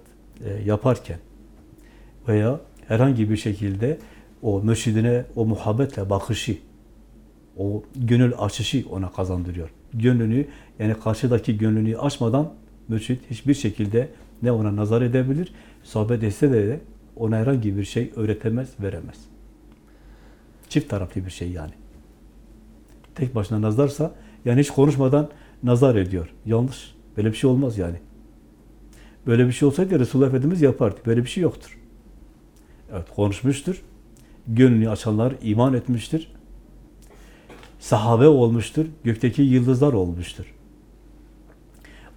e, yaparken veya herhangi bir şekilde o mürşidine o muhabbetle bakışı, o gönül açışı ona kazandırıyor. Gönlünü, yani karşıdaki gönlünü açmadan mürşid hiçbir şekilde ne ona nazar edebilir, sohbet etse de ona herhangi bir şey öğretemez, veremez. Çift taraflı bir şey yani. Tek başına nazarsa, yani hiç konuşmadan nazar ediyor. Yanlış. Böyle bir şey olmaz yani. Böyle bir şey olsaydı Resulullah Efendimiz yapardı. Böyle bir şey yoktur. Evet konuşmuştur. Gönlünü açanlar iman etmiştir. Sahabe olmuştur. Gökteki yıldızlar olmuştur.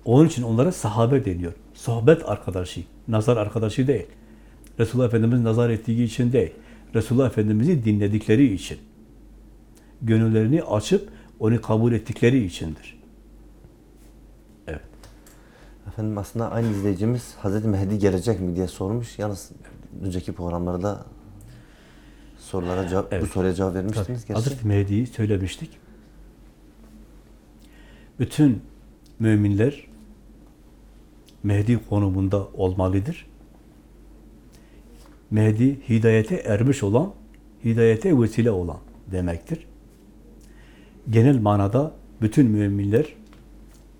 Onun için onlara sahabe deniyor. Sohbet arkadaşı, nazar arkadaşı değil. Resulullah Efendimiz nazar ettiği için değil. Resulullah Efendimiz'i dinledikleri için. Gönüllerini açıp onu kabul ettikleri içindir. Efendim aslında aynı izleyicimiz Hazreti Mehdi gelecek mi diye sormuş. Yalnız önceki programlarda sorulara cevap, bu Evet. soruya cevap vermiştiniz. Gerçi. Hazreti Mehdi'yi söylemiştik. Bütün müminler Mehdi konumunda olmalıdır. Mehdi hidayete ermiş olan, hidayete vesile olan demektir. Genel manada bütün müminler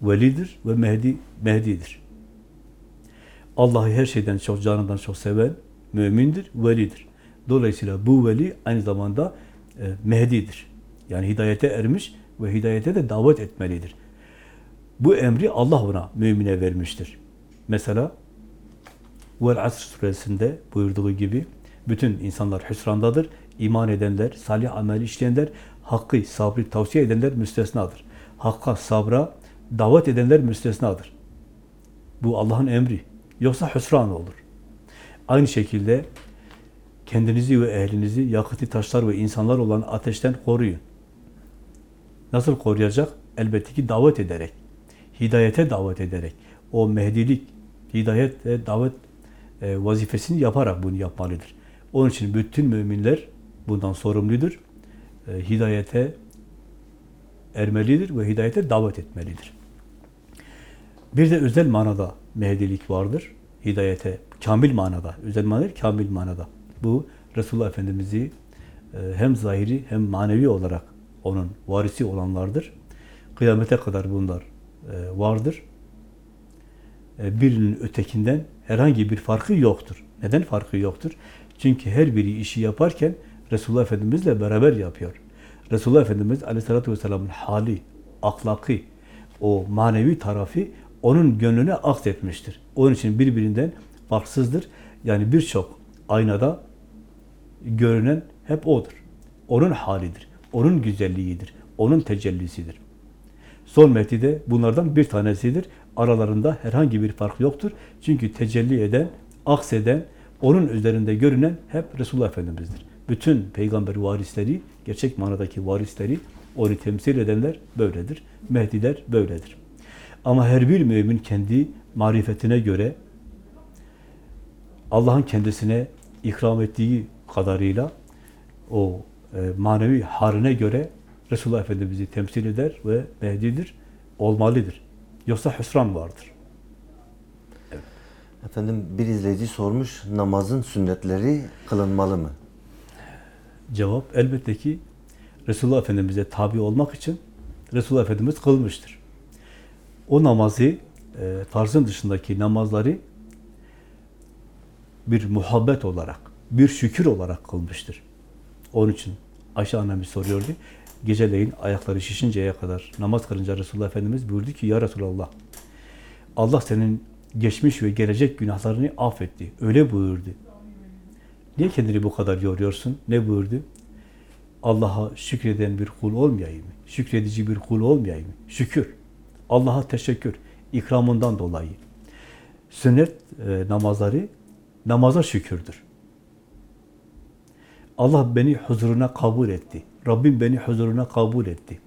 velidir ve Mehdi Mehdi'dir. Allah'ı her şeyden çok, canından çok seven mümindir, velidir. Dolayısıyla bu veli aynı zamanda e, Mehdi'dir. Yani hidayete ermiş ve hidayete de davet etmelidir. Bu emri Allah ona, mümine vermiştir. Mesela Vel Asr suresinde buyurduğu gibi bütün insanlar hüsrandadır. İman edenler, salih amel işleyenler, hakkı, sabrı tavsiye edenler müstesnadır. Hakka, sabra davet edenler müstesnadır. Bu Allah'ın emri. Yoksa hüsran olur. Aynı şekilde kendinizi ve ehlinizi yakıtı taşlar ve insanlar olan ateşten koruyun. Nasıl koruyacak? Elbette ki davet ederek, hidayete davet ederek, o mehdilik, hidayet ve davet e, vazifesini yaparak bunu yapmalıdır. Onun için bütün müminler bundan sorumludur. E, hidayete ermelidir ve hidayete davet etmelidir. Bir de özel manada mehdilik vardır. Hidayete, kamil manada, özel manada, kamil manada. Bu Resulullah Efendimiz'i e, hem zahiri hem manevi olarak onun varisi olanlardır. Kıyamete kadar bunlar e, vardır. E, birinin ötekinden herhangi bir farkı yoktur. Neden farkı yoktur? Çünkü her biri işi yaparken Resulullah Efendimizle beraber yapıyor. Resulullah Efendimiz Aleyhisselatü Vesselam'ın hali, ahlakı, o manevi tarafı onun gönlüne aksetmiştir. Onun için birbirinden farksızdır. Yani birçok aynada görünen hep odur. Onun halidir. Onun güzelliğidir. Onun tecellisidir. Son Mehdi de bunlardan bir tanesidir. Aralarında herhangi bir fark yoktur. Çünkü tecelli eden, akseden, onun üzerinde görünen hep Resulullah Efendimiz'dir. Bütün peygamber varisleri, gerçek manadaki varisleri, onu temsil edenler böyledir. Mehdiler böyledir. Ama her bir mümin kendi marifetine göre Allah'ın kendisine ikram ettiği kadarıyla o e, manevi haline göre Resulullah Efendimiz'i temsil eder ve Mehdi'dir, olmalıdır. Yoksa hüsran vardır. Efendim bir izleyici sormuş namazın sünnetleri kılınmalı mı? Cevap elbette ki Resulullah Efendimiz'e tabi olmak için Resulullah Efendimiz kılmıştır. O namazı, e, farzın dışındaki namazları bir muhabbet olarak, bir şükür olarak kılmıştır. Onun için Ayşe annemiz soruyordu. geceleyin ayakları şişinceye kadar namaz kılınca Resulullah Efendimiz buyurdu ki Ya Resulallah Allah senin geçmiş ve gelecek günahlarını affetti. Öyle buyurdu. Niye kendini bu kadar yoruyorsun? Ne buyurdu? Allah'a şükreden bir kul olmayayım mı? Şükredici bir kul olmayayım mı? Şükür. Allah'a teşekkür. ikramından dolayı. Sünnet e, namazları namaza şükürdür. Allah beni huzuruna kabul etti. Rabbim beni huzuruna kabul etti.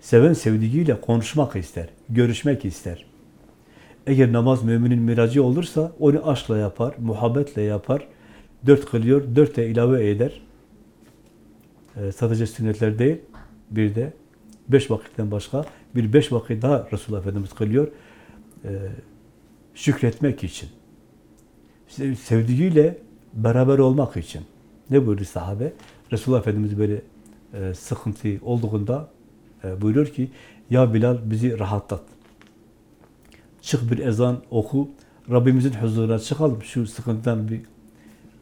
Seven sevdiğiyle konuşmak ister, görüşmek ister. Eğer namaz müminin miracı olursa onu aşkla yapar, muhabbetle yapar. Dört kılıyor, dört de ilave eder. Ee, sadece sünnetler değil, bir de beş vakitten başka bir beş vakit daha Resulullah Efendimiz kılıyor. Ee, şükretmek için. Sevdiğiyle beraber olmak için. Ne buyurdu sahabe? Resulullah Efendimiz böyle e, sıkıntı olduğunda e, buyuruyor ki ya Bilal bizi rahatlat. Çık bir ezan oku. Rabbimizin huzuruna çıkalım. Şu sıkıntıdan bir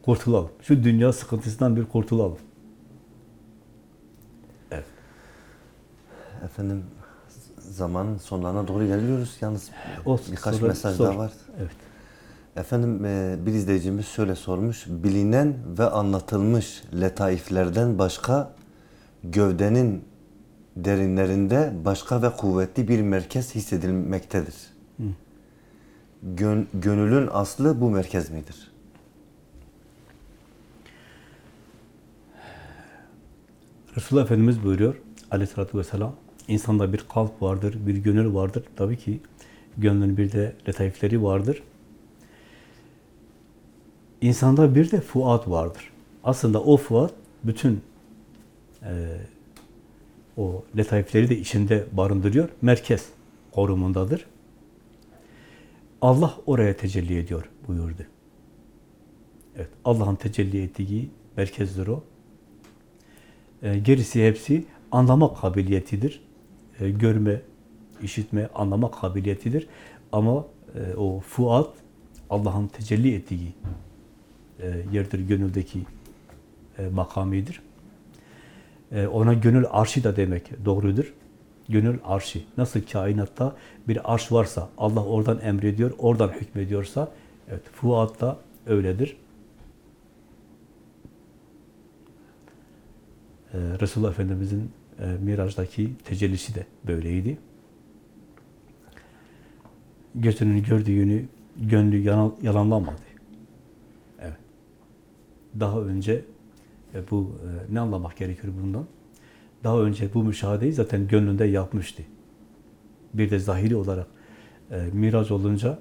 kurtulalım. Şu dünya sıkıntısından bir kurtulalım. Efendim zamanın sonlarına doğru ilerliyoruz. Yalnız O birkaç soru- mesaj sor. daha var. Evet. Efendim e, bir izleyicimiz şöyle sormuş. Bilinen ve anlatılmış letaiflerden başka gövdenin derinlerinde başka ve kuvvetli bir merkez hissedilmektedir. Gön- gönülün aslı bu merkez midir? Resulullah Efendimiz buyuruyor aleyhissalatü vesselam insanda bir kalp vardır, bir gönül vardır. Tabii ki gönlün bir de letaifleri vardır. İnsanda bir de fuat vardır. Aslında o fuat bütün e, o letaifleri de içinde barındırıyor. Merkez korumundadır. Allah oraya tecelli ediyor buyurdu. Evet, Allah'ın tecelli ettiği merkezdir o. E, gerisi hepsi anlama kabiliyetidir. E, görme, işitme, anlama kabiliyetidir. Ama e, o fuat Allah'ın tecelli ettiği e, yerdir, gönüldeki makamidir. Ona gönül arşi de demek doğrudur. Gönül arşi. Nasıl kainatta bir arş varsa, Allah oradan emrediyor, oradan hükmediyorsa, evet, fuat da öyledir. Resulullah Efendimiz'in e, Miraç'taki tecellisi de böyleydi. Gözünün gördüğünü gönlü yalan, yalanlamadı. Evet. Daha önce e, bu e, ne anlamak gerekir bundan? Daha önce bu müşahedeyi zaten gönlünde yapmıştı. Bir de zahiri olarak e, Miraç olunca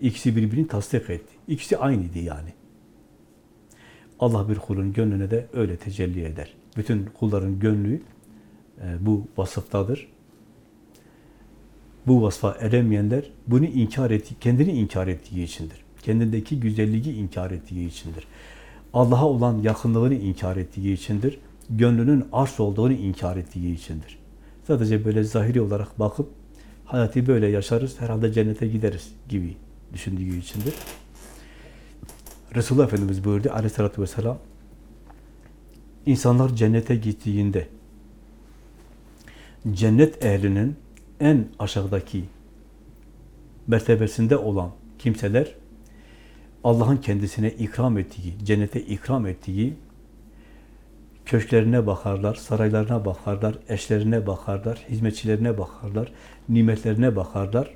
ikisi birbirini tasdik etti. İkisi aynıydı yani. Allah bir kulun gönlüne de öyle tecelli eder. Bütün kulların gönlü bu vasıftadır. Bu vasfa eremeyenler bunu inkar etti, kendini inkar ettiği içindir. Kendindeki güzelliği inkar ettiği içindir. Allah'a olan yakınlığını inkar ettiği içindir. Gönlünün arş olduğunu inkar ettiği içindir. Sadece böyle zahiri olarak bakıp hayatı böyle yaşarız, herhalde cennete gideriz gibi düşündüğü içindir. Resulullah Efendimiz buyurdu aleyhissalatü vesselam insanlar cennete gittiğinde cennet ehlinin en aşağıdaki mertebesinde olan kimseler Allah'ın kendisine ikram ettiği, cennete ikram ettiği köşklerine bakarlar, saraylarına bakarlar, eşlerine bakarlar, hizmetçilerine bakarlar, nimetlerine bakarlar.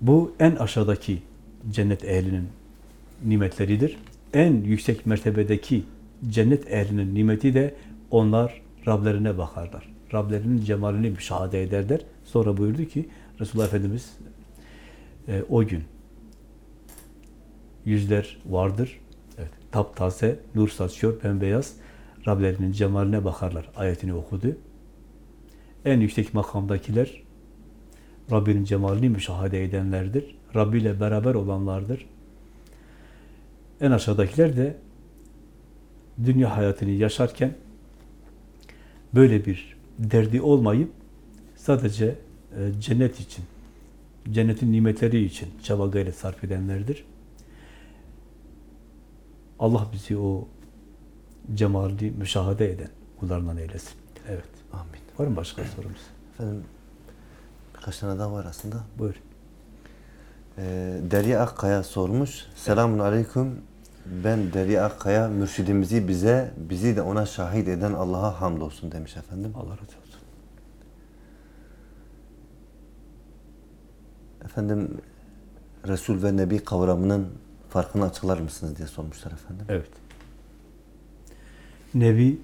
Bu en aşağıdaki cennet ehlinin nimetleridir. En yüksek mertebedeki cennet ehlinin nimeti de onlar Rablerine bakarlar. Rablerinin cemalini müşahede ederler. Sonra buyurdu ki Resulullah Efendimiz e, o gün yüzler vardır. Evet, taptaze, nur saçıyor, bembeyaz. Rablerinin cemaline bakarlar. Ayetini okudu. En yüksek makamdakiler Rabbinin cemalini müşahede edenlerdir. Rabbi ile beraber olanlardır. En aşağıdakiler de dünya hayatını yaşarken böyle bir derdi olmayıp sadece e, cennet için, cennetin nimetleri için çaba gayret sarf edenlerdir. Allah bizi o cemalini müşahede eden kullarından eylesin. Evet. Amin. Var mı başka sorumuz? Efendim birkaç tane daha var aslında. Buyur. Ee, Derya Akkaya sormuş. Selamun Aleyküm. Ben Derya Akkaya mürşidimizi bize, bizi de ona şahit eden Allah'a hamdolsun demiş efendim. Allah razı olsun. Efendim Resul ve Nebi kavramının farkını açıklar mısınız diye sormuşlar efendim. Evet. Nebi,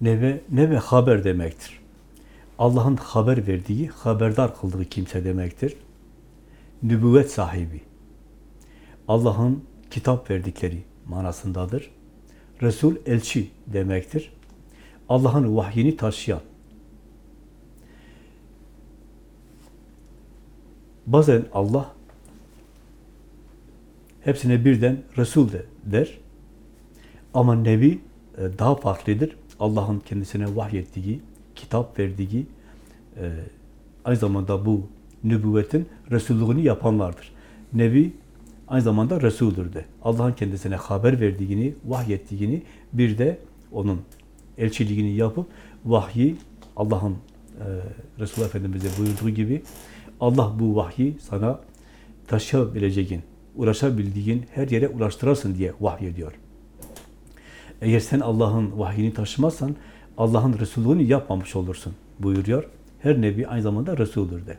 nebe, nebe haber demektir. Allah'ın haber verdiği, haberdar kıldığı kimse demektir. Nübüvvet sahibi. Allah'ın kitap verdikleri manasındadır. Resul elçi demektir. Allah'ın vahyini taşıyan. Bazen Allah hepsine birden Resul de der. Ama Nebi e, daha farklıdır. Allah'ın kendisine vahyettiği, kitap verdiği, e, aynı zamanda bu nübüvvetin Resulluğunu yapanlardır. Nebi aynı zamanda Resul'dür de. Allah'ın kendisine haber verdiğini, vahyettiğini, bir de onun elçiliğini yapıp vahyi Allah'ın e, Resulullah Efendimiz'e buyurduğu gibi Allah bu vahyi sana taşıyabileceğin, ulaşabildiğin her yere ulaştırasın diye vahyediyor. Eğer sen Allah'ın vahyini taşımazsan Allah'ın Resulluğunu yapmamış olursun buyuruyor. Her nebi aynı zamanda Resul'dür de.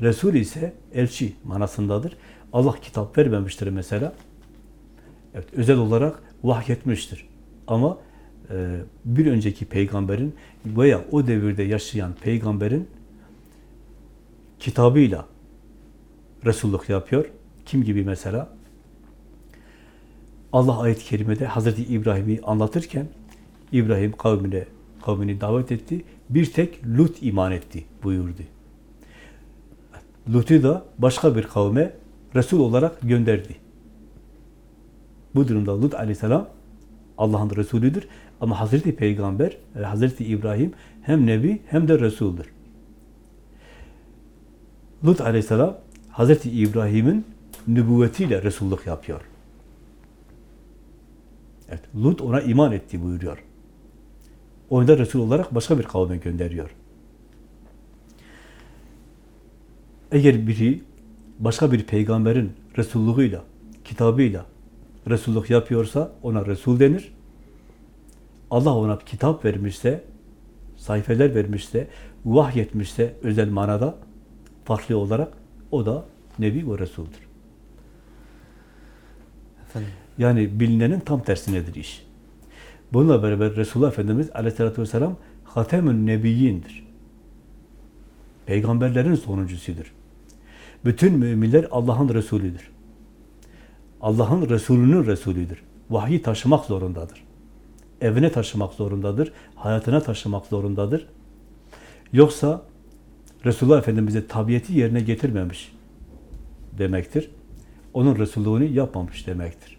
Resul ise elçi manasındadır. Allah kitap vermemiştir mesela. Evet, özel olarak vahyetmiştir. Ama e, bir önceki peygamberin veya o devirde yaşayan peygamberin kitabıyla Resulluk yapıyor. Kim gibi mesela? Allah ayet-i kerimede Hazreti İbrahim'i anlatırken İbrahim kavmine kavmini davet etti. Bir tek Lut iman etti buyurdu. Lut'u da başka bir kavme Resul olarak gönderdi. Bu durumda Lut aleyhisselam Allah'ın Resulüdür. Ama Hazreti Peygamber, e, Hazreti İbrahim hem Nebi hem de Resul'dür. Lut aleyhisselam Hazreti İbrahim'in nübüvvetiyle Resulluk yapıyor. Evet, Lut ona iman etti buyuruyor. Onu da Resul olarak başka bir kavme gönderiyor. Eğer biri başka bir peygamberin Resulluğuyla, kitabıyla Resulluk yapıyorsa ona Resul denir. Allah ona kitap vermişse, sayfeler vermişse, vahyetmişse özel manada farklı olarak o da Nebi ve Resul'dür. Efendim Yani bilinenin tam tersinedir iş. Bununla beraber Resulullah Efendimiz aleyhissalatü vesselam Hatemün Nebiyyindir. Peygamberlerin sonuncusudur. Bütün müminler Allah'ın Resulüdür. Allah'ın Resulünün Resulüdür. Vahyi taşımak zorundadır. Evine taşımak zorundadır. Hayatına taşımak zorundadır. Yoksa Resulullah Efendimiz'e tabiati yerine getirmemiş demektir. Onun Resulluğunu yapmamış demektir.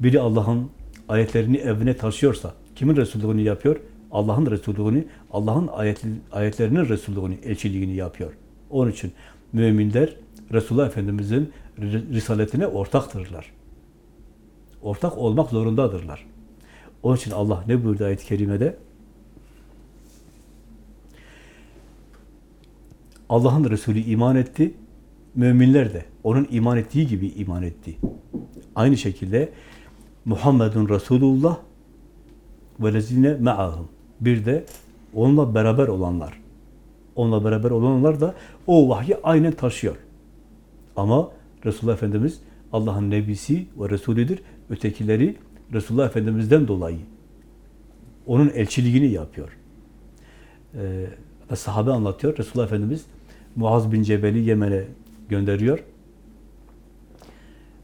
Biri Allah'ın ayetlerini evine taşıyorsa, kimin Resulluğunu yapıyor? Allah'ın Resulluğunu, Allah'ın ayetlerinin Resulluğunu, elçiliğini yapıyor. Onun için müminler Resulullah Efendimiz'in risaletine ortaktırlar. Ortak olmak zorundadırlar. Onun için Allah ne buyurdu ayet-i kerimede? Allah'ın Resulü iman etti, müminler de onun iman ettiği gibi iman etti. Aynı şekilde Muhammedun Resulullah ve lezine me'ahum. Bir de onunla beraber olanlar. Onunla beraber olanlar da o vahyi aynen taşıyor. Ama Resulullah Efendimiz Allah'ın nebisi ve Resulüdür. Ötekileri Resulullah Efendimiz'den dolayı onun elçiliğini yapıyor. Ee, sahabe anlatıyor. Resulullah Efendimiz Muaz bin Cebel'i Yemen'e gönderiyor.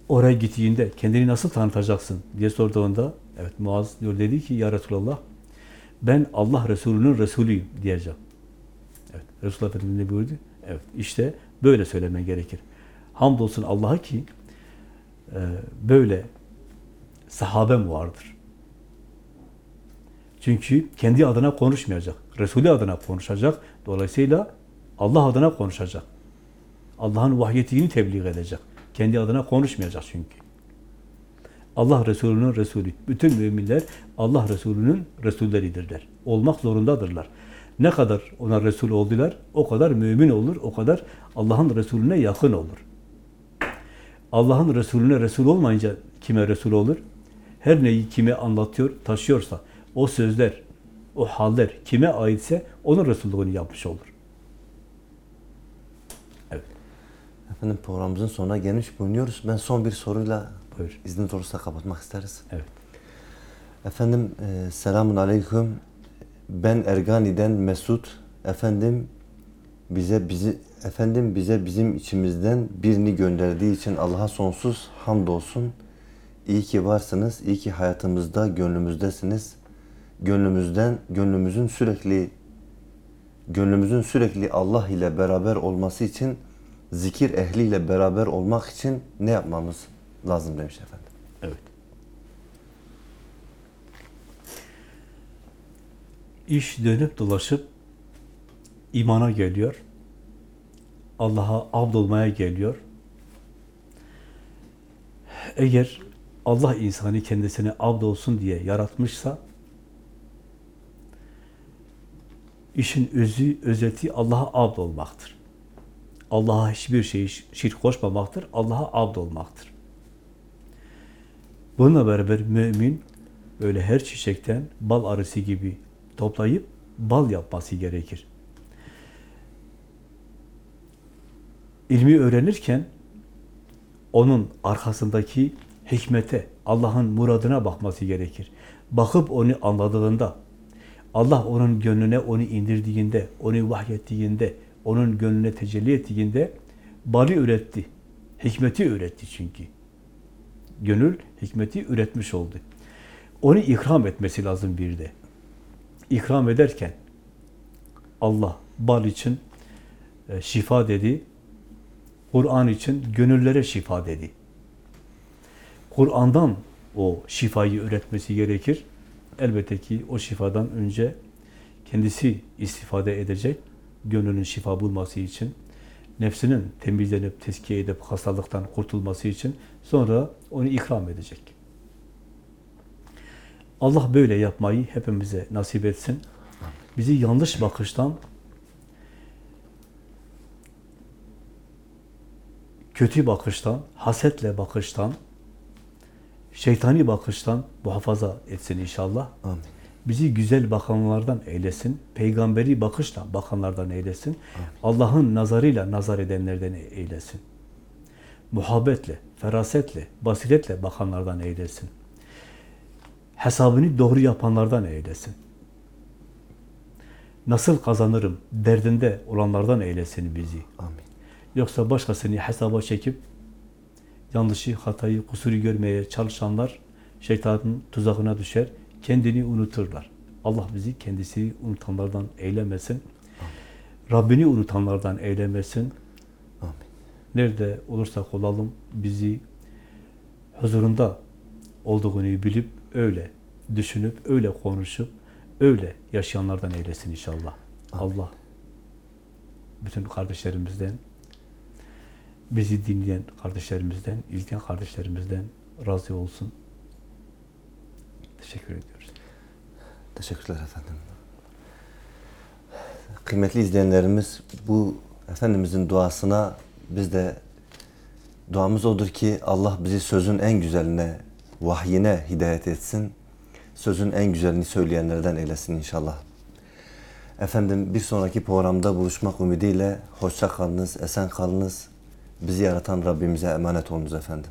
Oraya gittiğinde kendini nasıl tanıtacaksın diye sorduğunda evet Muaz diyor dedi ki ya Resulallah ben Allah Resulü'nün Resulüyüm diyeceğim. Evet Resulullah Efendimiz ne buyurdu? Evet işte böyle söylemen gerekir. Hamdolsun Allah'a ki e, böyle sahabem vardır. Çünkü kendi adına konuşmayacak. Resulü adına konuşacak. Dolayısıyla Allah adına konuşacak. Allah'ın vahyettiğini tebliğ edecek. Kendi adına konuşmayacak çünkü. Allah Resulü'nün Resulü. Bütün müminler Allah Resulü'nün Resulleridirler. Olmak zorundadırlar. Ne kadar ona Resul oldular, o kadar mümin olur, o kadar Allah'ın Resulüne yakın olur. Allah'ın Resulüne Resul olmayınca kime Resul olur? Her neyi kime anlatıyor, taşıyorsa, o sözler, o haller kime aitse onun Resulluğunu yapmış olur. Evet, Efendim programımızın sonuna gelmiş bulunuyoruz. Ben son bir soruyla buyur. izniniz olursa kapatmak isteriz. Evet. Efendim e, selamun aleyküm. Ben Ergani'den Mesut. Efendim bize bizi efendim bize bizim içimizden birini gönderdiği için Allah'a sonsuz hamdolsun. İyi ki varsınız. iyi ki hayatımızda, gönlümüzdesiniz. Gönlümüzden, gönlümüzün sürekli gönlümüzün sürekli Allah ile beraber olması için zikir ehliyle beraber olmak için ne yapmamız lazım demiş efendim. Evet. İş dönüp dolaşıp imana geliyor. Allah'a abd olmaya geliyor. Eğer Allah insanı kendisine abd olsun diye yaratmışsa işin özü, özeti Allah'a abd olmaktır. Allah'a hiçbir şeyi şirk koşmamaktır. Allah'a abd olmaktır. Bununla beraber mümin böyle her çiçekten bal arısı gibi toplayıp bal yapması gerekir. İlmi öğrenirken onun arkasındaki hikmete, Allah'ın muradına bakması gerekir. Bakıp onu anladığında, Allah onun gönlüne onu indirdiğinde, onu vahyettiğinde, onun gönlüne tecelli ettiğinde balı üretti. Hikmeti üretti çünkü. Gönül hikmeti üretmiş oldu. Onu ikram etmesi lazım bir de. İkram ederken Allah bal için e, şifa dedi. Kur'an için gönüllere şifa dedi. Kur'an'dan o şifayı üretmesi gerekir. Elbette ki o şifadan önce kendisi istifade edecek. Gönlünün şifa bulması için nefsinin temizlenip, tezkiye edip hastalıktan kurtulması için sonra onu ikram edecek. Allah böyle yapmayı hepimize nasip etsin. Bizi yanlış bakıştan, kötü bakıştan, hasetle bakıştan, şeytani bakıştan muhafaza etsin inşallah. Amin. Bizi güzel bakanlardan eylesin. Peygamberi bakışla bakanlardan eylesin. Allah'ın nazarıyla nazar edenlerden eylesin. Muhabbetle, ferasetle, basiretle bakanlardan eylesin. Hesabını doğru yapanlardan eylesin. Nasıl kazanırım derdinde olanlardan eylesin bizi. Amin. Yoksa başkasını hesaba çekip yanlışı, hatayı, kusuru görmeye çalışanlar şeytanın tuzağına düşer, kendini unuturlar. Allah bizi kendisi unutanlardan eylemesin. Rabbini unutanlardan eylemesin. Amin. Nerede olursak olalım bizi huzurunda olduğunu bilip öyle düşünüp, öyle konuşup, öyle yaşayanlardan eylesin inşallah. Allah bütün kardeşlerimizden, bizi dinleyen kardeşlerimizden, izleyen kardeşlerimizden razı olsun. Teşekkür ediyoruz. Teşekkürler efendim. Kıymetli izleyenlerimiz bu Efendimizin duasına biz de duamız odur ki Allah bizi sözün en güzeline, vahyine hidayet etsin. Sözün en güzelini söyleyenlerden eylesin inşallah. Efendim bir sonraki programda buluşmak ümidiyle hoşça kalınız, esen kalınız. Bizi yaratan Rabbimize emanet olunuz efendim.